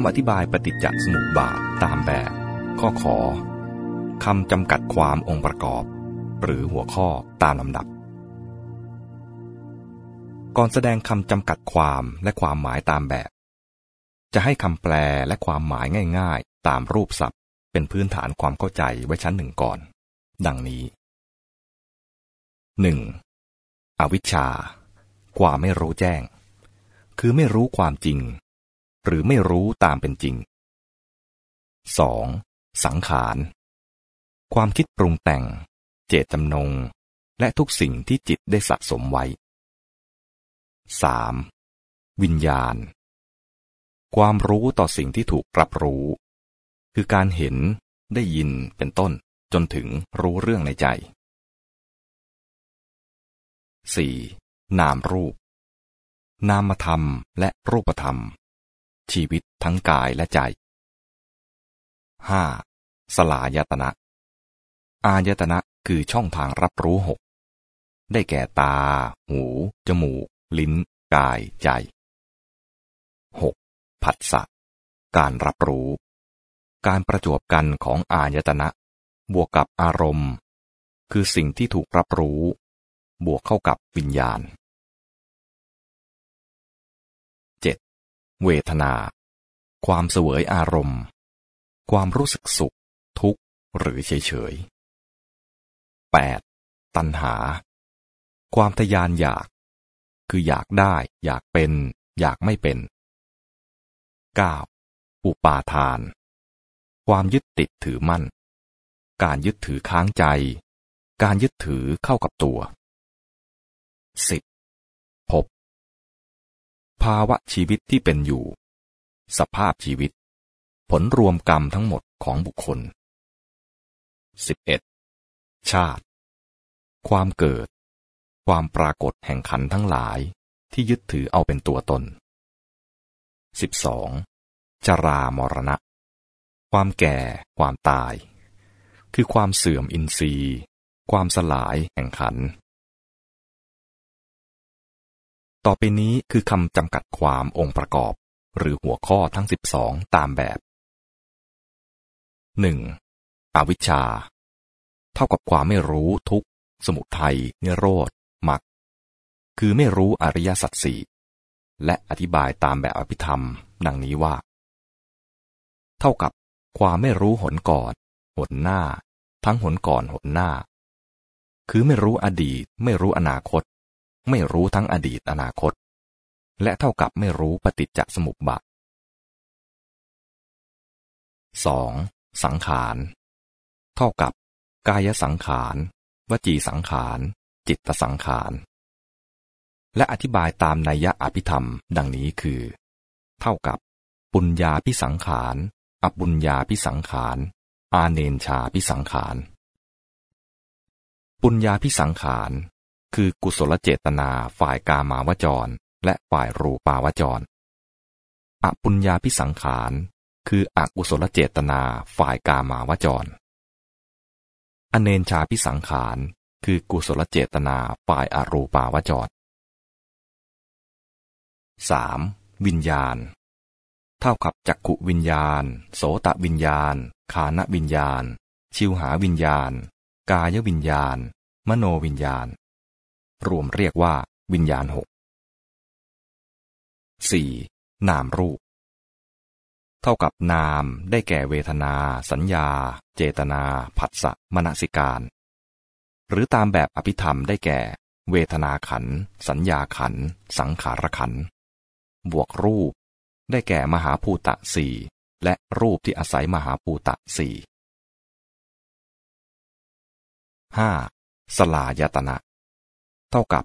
ำอธิบายปฏิจจสมุปบาทตามแบบ ข้อขอคำจำกัดความองค์ประกอบ หรือหัวข้อตามลำดับ ก่อนแสดงคำจำกัดความและความหมายตามแบบ จะให้คำแปลและความหมายง่ายๆ ตามรูปศัพท์ เป็นพื้นฐานความเข้าใจไว้ชั้นหนึ่งก่อน ดังนี้ 1. อวิชชา ความไม่รู้แจ้ง คือไม่รู้ความจริง หรือไม่รู้ตามเป็นจริง 2. สังขาร ความคิดปรุงแต่ง เจตจำนง และทุกสิ่งที่จิตได้สะสมไว้ 3. วิญญาณ ความรู้ต่อสิ่งที่ถูกรับรู้ คือการเห็นได้ยินเป็นต้นจนถึงรู้เรื่องในใจ 4. นามรูป นามธรรมและรูปธรรม ชีวิตทั้งกายและใจ 5. สลายตนะ อายตนะคือช่องทางรับรู้หก ได้แก่ตา หู จมูก ลิ้น กาย ใจ 6. ผัสสะ การรับรู้ การประจวบกันของอายตนะ บวกกับอารมณ์ คือสิ่งที่ถูกรับรู้ บวกเข้ากับวิญญาณ เวทนา ความเสวยอารมณ์ ความรู้สึกสุข ทุกข์ หรือเฉยเฉย 8. ตัณหา ความทยานอยาก คืออยากได้ อยากเป็น อยากไม่เป็น 9. อุปาทาน ความยึดติดถือมั่น การยึดถือค้างใจ การยึดถือเข้ากับตัว 10. ภาวะชีวิตที่เป็นอยู่ สภาพชีวิต ผลรวมกรรมทั้งหมดของบุคคล 11. ชาติ ความเกิด ความปรากฏแห่งขันทั้งหลายที่ยึดถือเอาเป็นตัวตน 12. จรามรณะ ความแก่ ความตาย คือความเสื่อมอินทรีย์ ความสลายแห่งขัน ต่อไปนี้คือคำจำกัดความองค์ประกอบ หรือหัวข้อทั้ง 12 ตามแบบ 1. อวิชชา เท่ากับความไม่รู้ทุกสมุทัยนิโรธมรรคคือไม่รู้อริยสัจสี่และอธิบายตามแบบอภิธรรม ดังนี้ว่า เท่ากับความไม่รู้หนก่อนหนหน้า ทั้งหนก่อนหนหน้า คือไม่รู้อดีต ไม่รู้อนาคต ไม่รู้ทั้งอดีตอนาคต และเท่ากับไม่รู้ปฏิจจสมุปบาท 2. สังขาร เท่ากับ กายสังขาร วจีสังขาร จิตสังขาร และอธิบายตามนัยยะอภิธรรม ดังนี้คือ เท่ากับ ปุญญาพิสังขารอปุญญาพิสังขาร อาเนนชาพิสังขาร ปุญญาพิสังขาร คือกุศลเจตนาฝ่ายกามาวจร และฝ่ายรูปาวจร อปุญญาพิสังขาร คืออกุศลเจตนาฝ่ายกามาวจร อเนนชาพิสังขาร คือกุศลเจตนาฝ่ายอรูปาวจร 3. วิญญาณ เท่ากับจักขุวิญญาณ โสตวิญญาณคานวิญญาณ ชิวหาวิญญาณ กายวิญญาณ มโนวิญญาณ รวมเรียกว่าวิญญาณหก 4. นามรูป เท่ากับนามได้แก่เวทนา สัญญา เจตนา ผัสสะมณสิการ หรือตามแบบอภิธรรมได้แก่ เวทนาขัน สัญญาขัน สังขารขัน บวกรูป ได้แก่มหาภูตะสี่และรูปที่อาศัยมหาภูตะสี่ห้าสลายตนะ เท่ากับ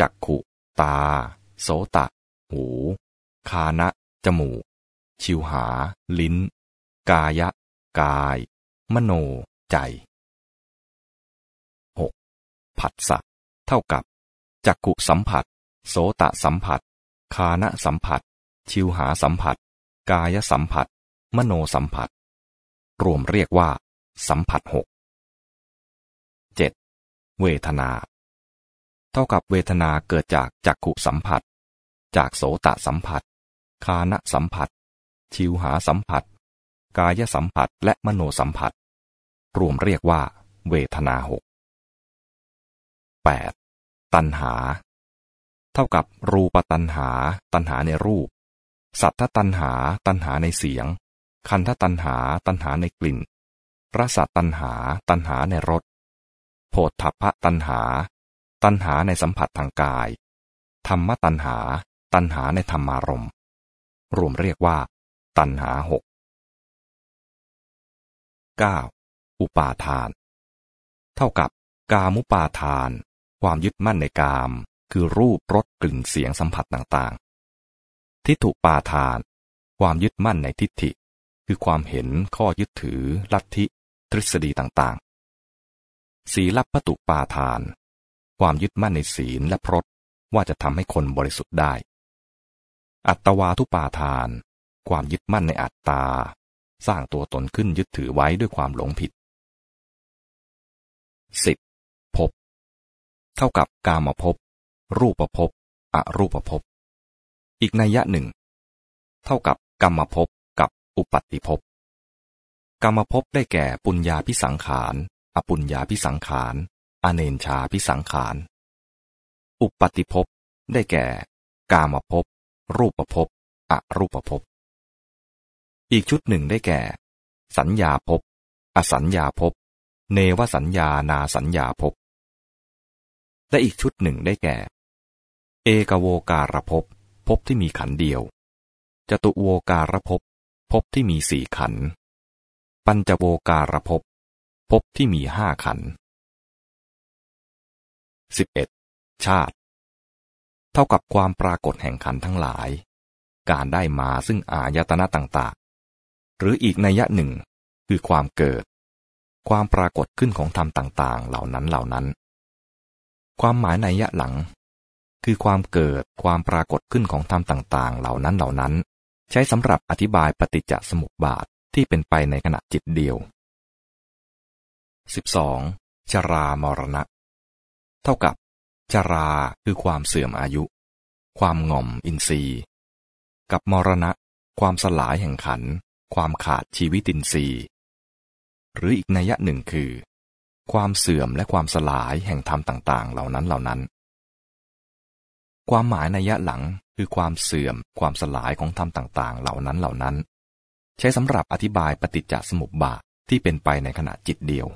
จักขุ ตา โสตะ หู คานะ จมูก ชิวหา ลิ้น กายะ กาย มโน ใจ 6. ผัสสะเท่ากับ จักกุสัมผัส โสตะสัมผัส คานะสัมผัส ชิวหาสัมผัส กายสัมผัส มโนสัมผัส รวมเรียกว่า สัมผัสหก 7. เวทนา เท่ากับเวทนาเกิดจากจักขุสัมผัส จากโสตสัมผัส คานะสัมผัส ชิวหาสัมผัส กายสัมผัสและมโนสัมผัส รวมเรียกว่า เวทนาหก 8. ตัณหา เท่ากับรูปตัณหา ตัณหาในรูป สัทธตัณหา ตัณหาในเสียง คันธตัณหา ตัณหาในกลิ่นรสตัณหา ตัณหาในรสโผฏฐัพพตัณหา ตัณหาในสัมผัสทางกาย ธรรมตัณหา ตัณหาในธรรมารมณ์รวมเรียกว่า ตัณหาหก 9. อุปาทาน เท่ากับกามุปาทาน ความยึดมั่นในกาม คือรูปรสกลิ่นเสียงสัมผัสต่างๆ ทิฏฐุปาทาน ความยึดมั่นในทิฏฐิ คือความเห็นข้อยึดถือ ลัทธิ ทฤษฎีต่างๆ ศีลปตุปาทาน ความยึดมั่นในศีลและพรตว่าจะทำให้คนบริสุทธิ์ได้ อัตวาทุปาทาน ความยึดมั่นในอัตตา สร้างตัวตนขึ้นยึดถือไว้ด้วยความหลงผิด 10. ภพเท่ากับกามภพ รูปภพ อรูปภพ อีกนัยยะหนึ่ง เท่ากับกรรมภพกับอุปัติภพ กรรมภพได้แก่ปุญญาพิสังขาร อปุญญาพิสังขาร อเนนชาพิสังขาร อุปัติภพได้แก่ กามภพ รูปภพ อรูปภพ อีกชุดหนึ่งได้แก่ สัญญาภพ อสัญญาภพ เนวสัญญานาสัญญาภพ และอีกชุดหนึ่งได้แก่ เอกโวการภพ ภพที่มีขันเดียว จตุโวการภพ ภพที่มีสี่ขัน ปัญจโวการภพ ภพที่มีห้าขัน 11. ชาติ เท่ากับความปรากฏแห่งขันทั้งหลาย การได้มาซึ่งอายตนะต่างๆ หรืออีกนัยหนึ่งคือความเกิด ความปรากฏขึ้นของธรรมต่างๆ เหล่านั้นเหล่านั้น ความหมายในยะหลัง คือความเกิดความปรากฏขึ้นของธรรมต่างๆ เหล่านั้นเหล่านั้น ใช้สำหรับอธิบายปฏิจจสมุปบาทที่เป็นไปในขณะจิตเดียว 12. ชรามรณะ เท่ากับชราคือความเสื่อมอายุ ความง่อมอินทรีย์ กับมรณะ ความสลายแห่งขัน ความขาดชีวิตินทรีย์ หรืออีกนัยหนึ่งคือ ความเสื่อมและความสลายแห่งธรรมต่าง ๆ เหล่านั้นเหล่านั้น ความหมายนัยหลังคือความเสื่อมความสลายของธรรมต่าง ๆ เหล่านั้นเหล่านั้น ใช้สำหรับอธิบายปฏิจจสมุปบาทที่เป็นไปในขณะจิตเดียว